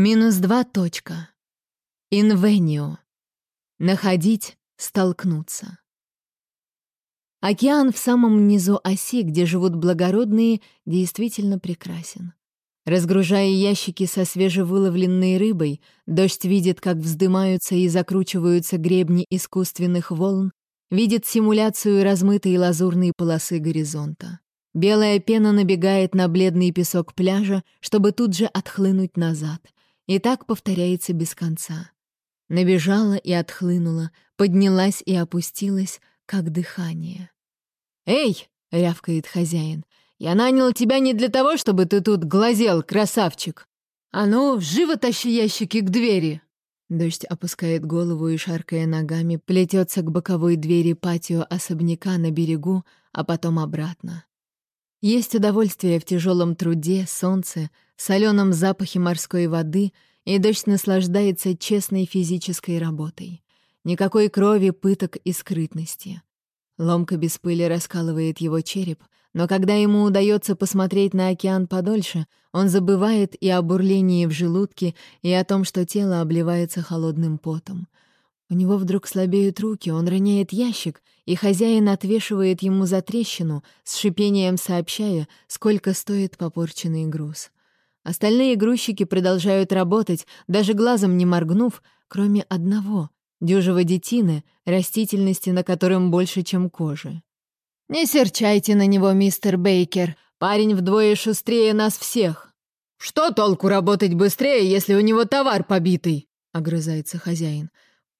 Минус два точка. Инвенио. Находить, столкнуться. Океан в самом низу оси, где живут благородные, действительно прекрасен. Разгружая ящики со свежевыловленной рыбой, дождь видит, как вздымаются и закручиваются гребни искусственных волн, видит симуляцию размытой лазурной полосы горизонта. Белая пена набегает на бледный песок пляжа, чтобы тут же отхлынуть назад — и так повторяется без конца. Набежала и отхлынула, поднялась и опустилась, как дыхание. «Эй!» — рявкает хозяин. «Я нанял тебя не для того, чтобы ты тут глазел, красавчик! А ну, живо тащи ящики к двери!» Дождь опускает голову и, шаркая ногами, плетется к боковой двери патио особняка на берегу, а потом обратно. Есть удовольствие в тяжелом труде, солнце, соленом запахе морской воды, и дождь наслаждается честной физической работой. Никакой крови, пыток и скрытности. Ломка без пыли раскалывает его череп, но когда ему удается посмотреть на океан подольше, он забывает и о бурлении в желудке, и о том, что тело обливается холодным потом — у него вдруг слабеют руки, он роняет ящик, и хозяин отвешивает ему за трещину, с шипением сообщая, сколько стоит попорченный груз. Остальные грузчики продолжают работать, даже глазом не моргнув, кроме одного — дюжего детины, растительности на котором больше, чем кожи. «Не серчайте на него, мистер Бейкер, парень вдвое шустрее нас всех!» «Что толку работать быстрее, если у него товар побитый?» — огрызается хозяин.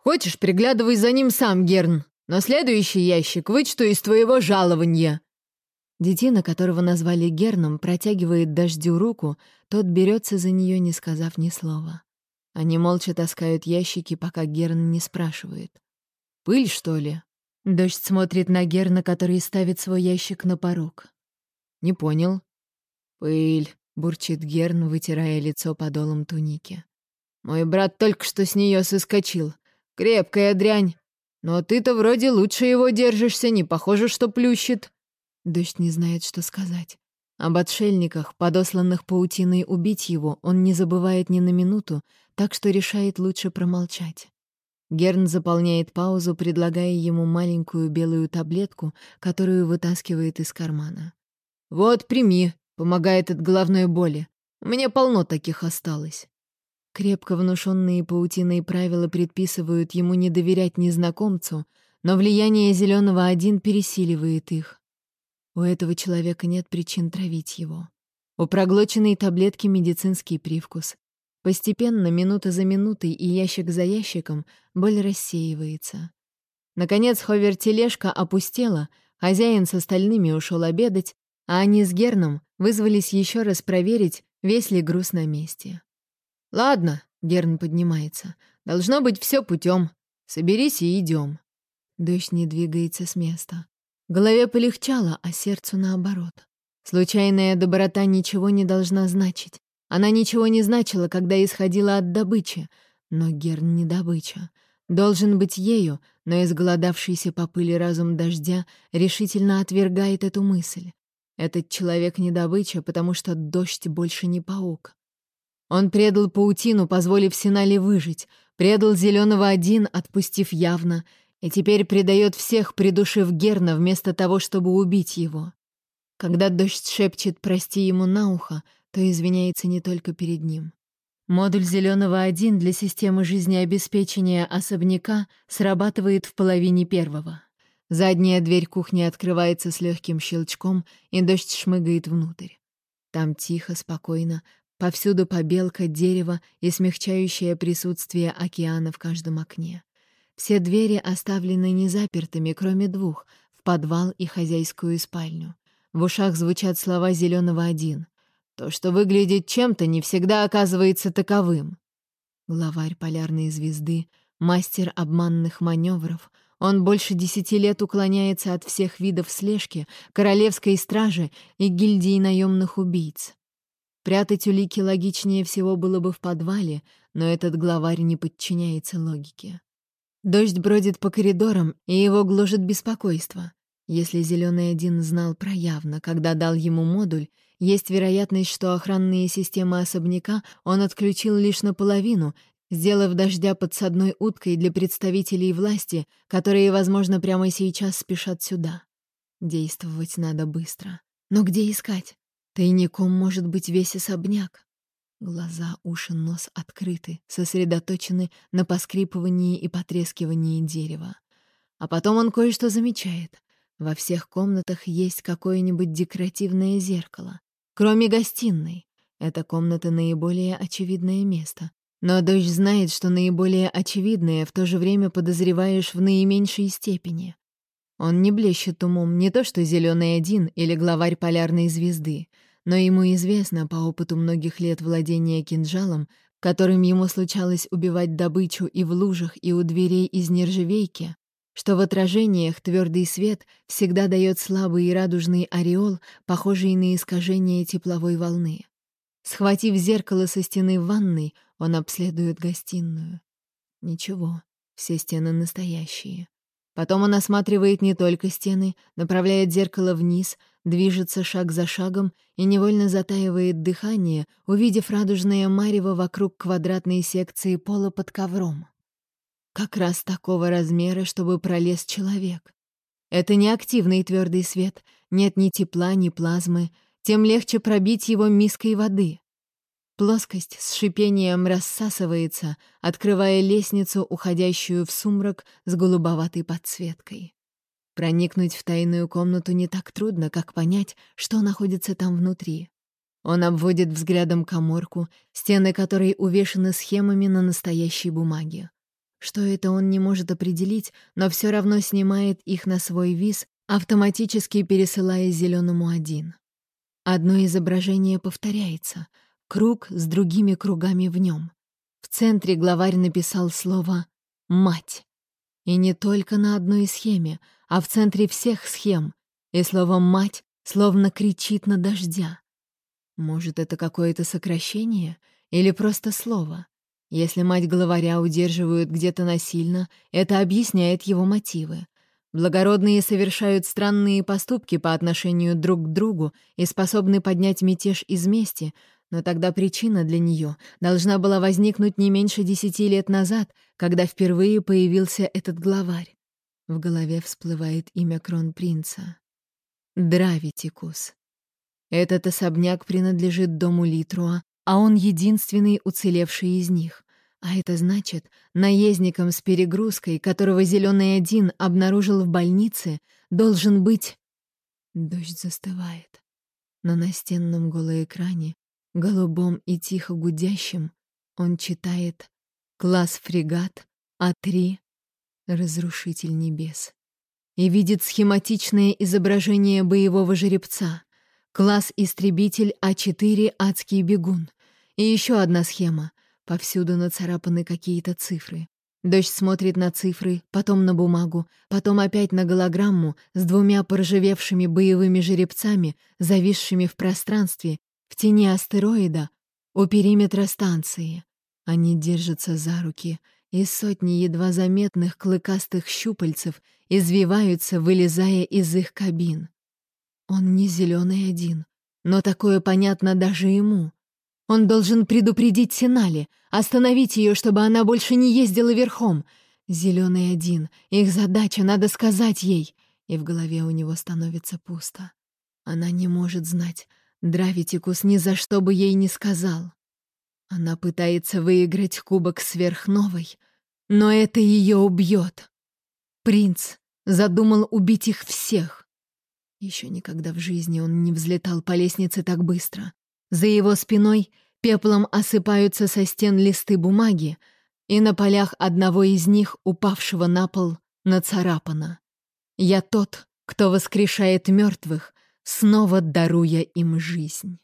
Хочешь, приглядывай за ним сам, Герн, но следующий ящик вычту из твоего жалования». Детина, которого назвали Герном, протягивает дождю руку, тот берется за нее, не сказав ни слова. Они молча таскают ящики, пока Герн не спрашивает. «Пыль, что ли?» Дождь смотрит на Герна, который ставит свой ящик на порог. «Не понял». «Пыль», — бурчит Герн, вытирая лицо подолом туники. «Мой брат только что с нее соскочил. Крепкая дрянь. Но ты-то вроде лучше его держишься, не похоже, что плющит. Дождь не знает, что сказать. Об отшельниках, подосланных паутиной убить его, он не забывает ни на минуту, так что решает лучше промолчать. Герн заполняет паузу, предлагая ему маленькую белую таблетку, которую вытаскивает из кармана. «Вот, прими, помогает от головной боли. Меня полно таких осталось». Крепко внушенные паутиной правила предписывают ему не доверять незнакомцу, но влияние зеленого один пересиливает их. У этого человека нет причин травить его. У проглоченной таблетки медицинский привкус. Постепенно, минута за минутой и ящик за ящиком, боль рассеивается. Наконец ховер-тележка опустела, хозяин с остальными ушел обедать, а они с Герном вызвались еще раз проверить, весь ли груз на месте. «Ладно», — Герн поднимается, — «должно быть все путем. Соберись и идем». Дождь не двигается с места. Голове полегчало, а сердцу наоборот. Случайная доброта ничего не должна значить. Она ничего не значила, когда исходила от добычи. Но Герн не добыча. Должен быть ею, но изголодавшийся по пыли разум дождя решительно отвергает эту мысль. Этот человек не добыча, потому что дождь больше не паук. Он предал паутину, позволив Синале выжить, предал Зеленого один, отпустив явно, и теперь предает всех, придушив Герна, вместо того, чтобы убить его. Когда дождь шепчет «прости ему на ухо», то извиняется не только перед ним. Модуль Зеленого один для системы жизнеобеспечения особняка срабатывает в половине первого. Задняя дверь кухни открывается с легким щелчком, и дождь шмыгает внутрь. Там тихо, спокойно, Повсюду побелка, дерево и смягчающее присутствие океана в каждом окне. Все двери оставлены незапертыми, кроме двух — в подвал и хозяйскую спальню. В ушах звучат слова зеленого один. То, что выглядит чем-то, не всегда оказывается таковым. Главарь полярной звезды, мастер обманных маневров, он больше десяти лет уклоняется от всех видов слежки, королевской стражи и гильдии наемных убийц. Прятать улики логичнее всего было бы в подвале, но этот главарь не подчиняется логике. Дождь бродит по коридорам, и его гложет беспокойство. Если Зеленый один знал проявно, когда дал ему модуль, есть вероятность, что охранные системы особняка он отключил лишь наполовину, сделав дождя подсадной уткой для представителей власти, которые, возможно, прямо сейчас спешат сюда. Действовать надо быстро. Но где искать? Тайником может быть весь особняк. Глаза, уши, нос открыты, сосредоточены на поскрипывании и потрескивании дерева. А потом он кое-что замечает. Во всех комнатах есть какое-нибудь декоративное зеркало. Кроме гостиной. Эта комната наиболее очевидное место. Но дочь знает, что наиболее очевидное в то же время подозреваешь в наименьшей степени. Он не блещет умом не то что зеленый один или главарь полярной звезды, но ему известно по опыту многих лет владения кинжалом, которым ему случалось убивать добычу и в лужах, и у дверей из нержавейки, что в отражениях твердый свет всегда дает слабый и радужный ореол, похожий на искажение тепловой волны. Схватив зеркало со стены ванной, он обследует гостиную. Ничего, все стены настоящие. Потом он осматривает не только стены, направляет зеркало вниз, движется шаг за шагом и невольно затаивает дыхание, увидев радужное марево вокруг квадратной секции пола под ковром. Как раз такого размера, чтобы пролез человек. Это не активный твердый свет, нет ни тепла, ни плазмы, тем легче пробить его миской воды. Плоскость с шипением рассасывается, открывая лестницу, уходящую в сумрак с голубоватой подсветкой. Проникнуть в тайную комнату не так трудно, как понять, что находится там внутри. Он обводит взглядом коморку, стены которой увешаны схемами на настоящей бумаге. Что это он не может определить, но все равно снимает их на свой виз, автоматически пересылая зеленому один. Одно изображение повторяется, круг с другими кругами в нем. В центре главарь написал слово «мать». И не только на одной схеме, а в центре всех схем. И слово «мать» словно кричит на дождя. Может, это какое-то сокращение или просто слово? Если мать главаря удерживают где-то насильно, это объясняет его мотивы. Благородные совершают странные поступки по отношению друг к другу и способны поднять мятеж из мести, но тогда причина для нее должна была возникнуть не меньше десяти лет назад, когда впервые появился этот главарь. В голове всплывает имя кронпринца. Дравитикус. Этот особняк принадлежит дому Литруа, а он единственный уцелевший из них. А это значит, наездником с перегрузкой, которого Зеленый один обнаружил в больнице, должен быть... Дождь застывает. На настенном голоэкране, голубом и тихо гудящем, он читает «Класс фрегат А3. Разрушитель небес» и видит схематичное изображение боевого жеребца. Класс истребитель А4 «Адский бегун». И еще одна схема. Повсюду нацарапаны какие-то цифры. Дождь смотрит на цифры, потом на бумагу, потом опять на голограмму с двумя поржевевшими боевыми жеребцами, зависшими в пространстве, в тени астероида, у периметра станции. Они держатся за руки, и сотни едва заметных клыкастых щупальцев извиваются, вылезая из их кабин. Он не зеленый один, но такое понятно даже ему. Он должен предупредить Синали, остановить ее, чтобы она больше не ездила верхом. Зеленый один, их задача, надо сказать ей. И в голове у него становится пусто. Она не может знать. Дравитикус ни за что бы ей не сказал. Она пытается выиграть кубок сверхновой, но это ее убьет. Принц задумал убить их всех. Еще никогда в жизни он не взлетал по лестнице так быстро. За его спиной пеплом осыпаются со стен листы бумаги, и на полях одного из них, упавшего на пол, нацарапано. «Я тот, кто воскрешает мертвых, снова даруя им жизнь».